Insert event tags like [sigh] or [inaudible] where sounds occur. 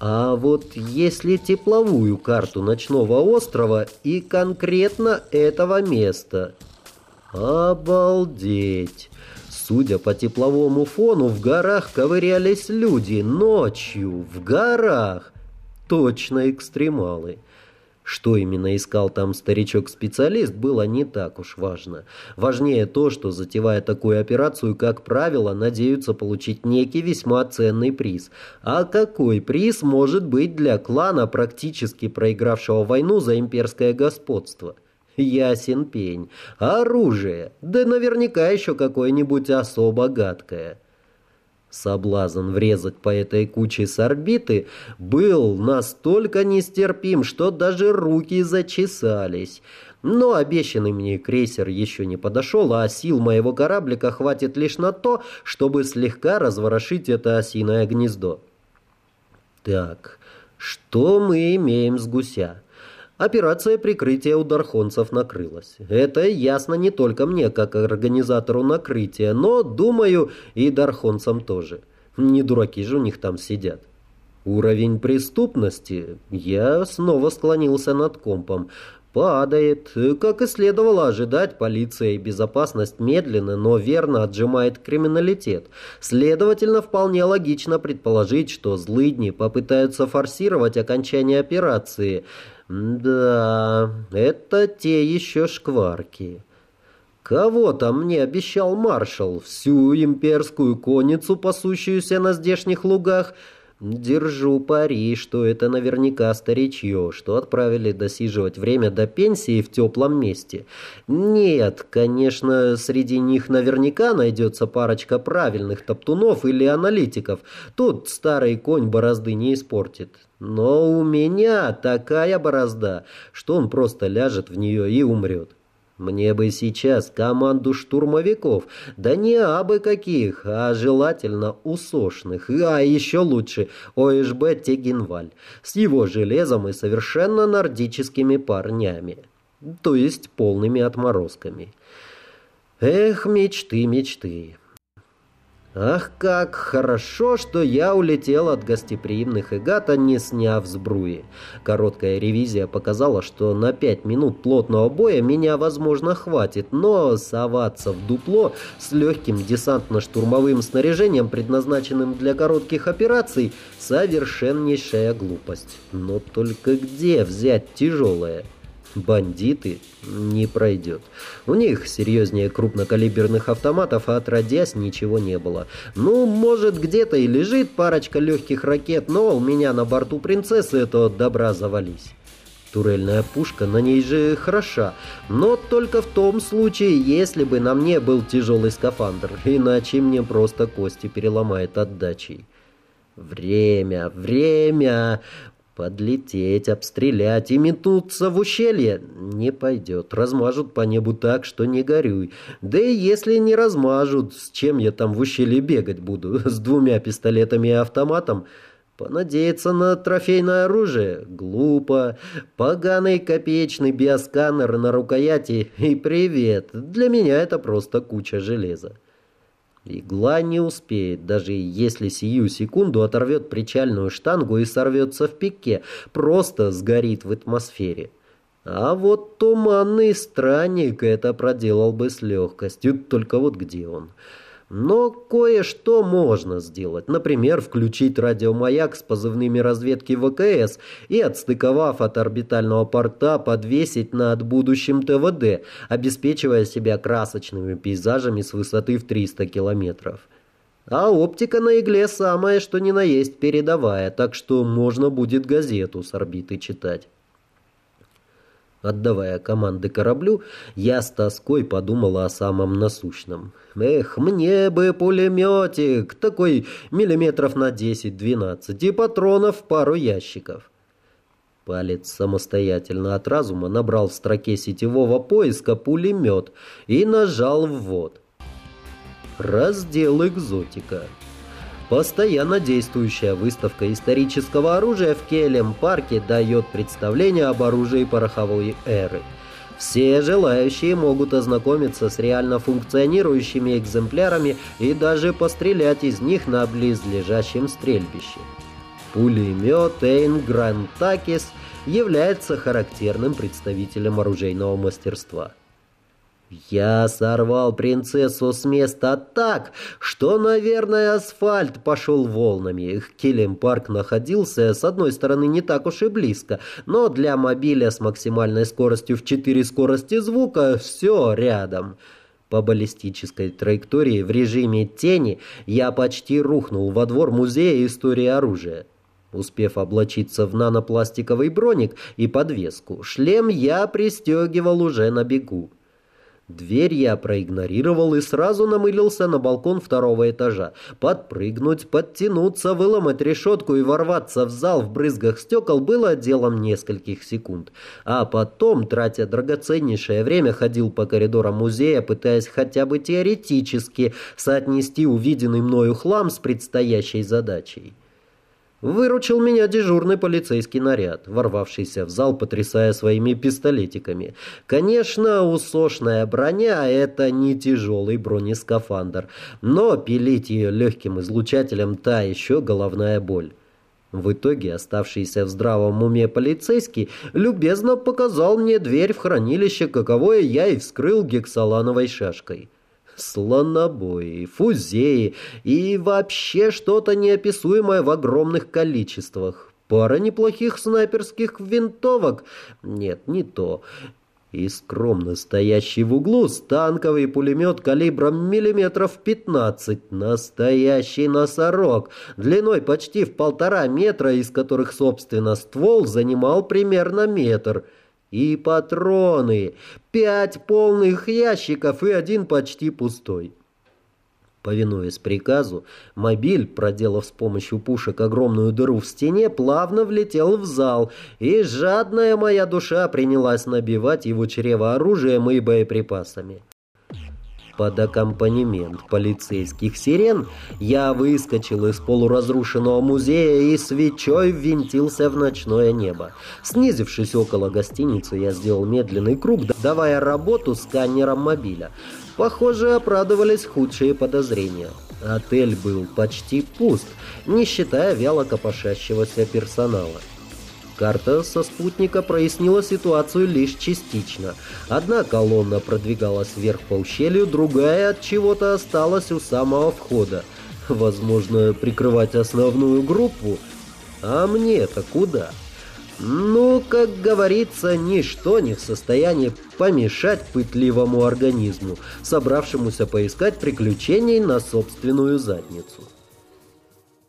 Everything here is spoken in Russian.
А вот если тепловую карту ночного острова и конкретно этого места... Обалдеть! Судя по тепловому фону, в горах ковырялись люди ночью, в горах. Точно экстремалы. Что именно искал там старичок-специалист, было не так уж важно. Важнее то, что, затевая такую операцию, как правило, надеются получить некий весьма ценный приз. А какой приз может быть для клана, практически проигравшего войну за имперское господство? Ясен пень. Оружие. Да наверняка еще какое-нибудь особо гадкое. Соблазн врезать по этой куче с орбиты был настолько нестерпим, что даже руки зачесались. Но обещанный мне крейсер еще не подошел, а сил моего кораблика хватит лишь на то, чтобы слегка разворошить это осиное гнездо. Так, что мы имеем с гуся? Операция прикрытия у дархонцев накрылась. Это ясно не только мне, как организатору накрытия, но, думаю, и дархонцам тоже. Не дураки же у них там сидят. Уровень преступности. Я снова склонился над компом. Падает. Как и следовало ожидать, полиция и безопасность медленно, но верно отжимает криминалитет. Следовательно, вполне логично предположить, что злыдни попытаются форсировать окончание операции – да, это те еще шкварки. Кого там мне обещал маршал? Всю имперскую конницу, пасущуюся на здешних лугах? Держу пари, что это наверняка старичье, что отправили досиживать время до пенсии в теплом месте. Нет, конечно, среди них наверняка найдется парочка правильных топтунов или аналитиков. Тут старый конь борозды не испортит. Но у меня такая борозда, что он просто ляжет в нее и умрет. Мне бы сейчас команду штурмовиков, да не абы каких, а желательно усошных, а еще лучше ОСБ Тегенваль с его железом и совершенно нордическими парнями, то есть полными отморозками. Эх, мечты, мечты. Ах, как хорошо, что я улетел от гостеприимных Игата, не сняв сбруи. Короткая ревизия показала, что на пять минут плотного боя меня, возможно, хватит, но соваться в дупло с легким десантно-штурмовым снаряжением, предназначенным для коротких операций, совершеннейшая глупость. Но только где взять тяжелое? Бандиты не пройдет. У них серьезнее крупнокалиберных автоматов, а отродясь ничего не было. Ну, может, где-то и лежит парочка легких ракет, но у меня на борту принцессы это добра завались. Турельная пушка на ней же хороша, но только в том случае, если бы на мне был тяжелый скафандр, иначе мне просто кости переломает отдачей. Время, время! Подлететь, обстрелять и метнуться в ущелье не пойдет. Размажут по небу так, что не горюй. Да и если не размажут, с чем я там в ущелье бегать буду? [laughs] С двумя пистолетами и автоматом? Понадеяться на трофейное оружие? Глупо. Поганый копеечный биосканер на рукояти и привет. Для меня это просто куча железа. Игла не успеет, даже если сию секунду оторвет причальную штангу и сорвется в пике, просто сгорит в атмосфере. А вот туманный странник это проделал бы с легкостью, только вот где он? Но кое-что можно сделать. Например, включить радиомаяк с позывными разведки ВКС и, отстыковав от орбитального порта, подвесить над будущим ТВД, обеспечивая себя красочными пейзажами с высоты в 300 километров. А оптика на игле самая, что ни на есть передовая, так что можно будет газету с орбиты читать. Отдавая команды кораблю, я с тоской подумала о самом насущном. Эх, мне бы пулеметик, такой миллиметров на 10-12, и патронов пару ящиков. Палец самостоятельно от разума набрал в строке сетевого поиска пулемет и нажал ввод. Раздел экзотика. Постоянно действующая выставка исторического оружия в Келем-парке дает представление об оружии пороховой эры. Все желающие могут ознакомиться с реально функционирующими экземплярами и даже пострелять из них на близлежащем стрельбище. Пулемет Эйн Грантакис является характерным представителем оружейного мастерства. Я сорвал принцессу с места так, что, наверное, асфальт пошел волнами. Килем-парк находился, с одной стороны, не так уж и близко, но для мобиля с максимальной скоростью в 4 скорости звука все рядом. По баллистической траектории в режиме тени я почти рухнул во двор музея истории оружия. Успев облачиться в нанопластиковый броник и подвеску, шлем я пристегивал уже на бегу. Дверь я проигнорировал и сразу намылился на балкон второго этажа. Подпрыгнуть, подтянуться, выломать решетку и ворваться в зал в брызгах стекол было делом нескольких секунд. А потом, тратя драгоценнейшее время, ходил по коридорам музея, пытаясь хотя бы теоретически соотнести увиденный мною хлам с предстоящей задачей. Выручил меня дежурный полицейский наряд, ворвавшийся в зал, потрясая своими пистолетиками. Конечно, усошная броня — это не тяжелый бронескафандр, но пилить ее легким излучателем — та еще головная боль. В итоге оставшийся в здравом уме полицейский любезно показал мне дверь в хранилище, каковое я и вскрыл гексалановой шашкой слонобои, фузеи и вообще что-то неописуемое в огромных количествах. Пара неплохих снайперских винтовок. Нет, не то. И скромно стоящий в углу станковый пулемет калибром миллиметров 15. Настоящий носорог, длиной почти в полтора метра, из которых, собственно, ствол занимал примерно метр. И патроны. Пять полных ящиков и один почти пустой. Повинуясь приказу, мобиль, проделав с помощью пушек огромную дыру в стене, плавно влетел в зал, и жадная моя душа принялась набивать его чрево оружием и боеприпасами. Под аккомпанемент полицейских сирен я выскочил из полуразрушенного музея и свечой ввинтился в ночное небо. Снизившись около гостиницы, я сделал медленный круг, давая работу сканером мобиля. Похоже, оправдывались худшие подозрения. Отель был почти пуст, не считая вяло копошащегося персонала. Карта со спутника прояснила ситуацию лишь частично. Одна колонна продвигалась вверх по ущелью, другая от чего-то осталась у самого входа. Возможно, прикрывать основную группу? А мне-то куда? Ну, как говорится, ничто не в состоянии помешать пытливому организму, собравшемуся поискать приключений на собственную задницу.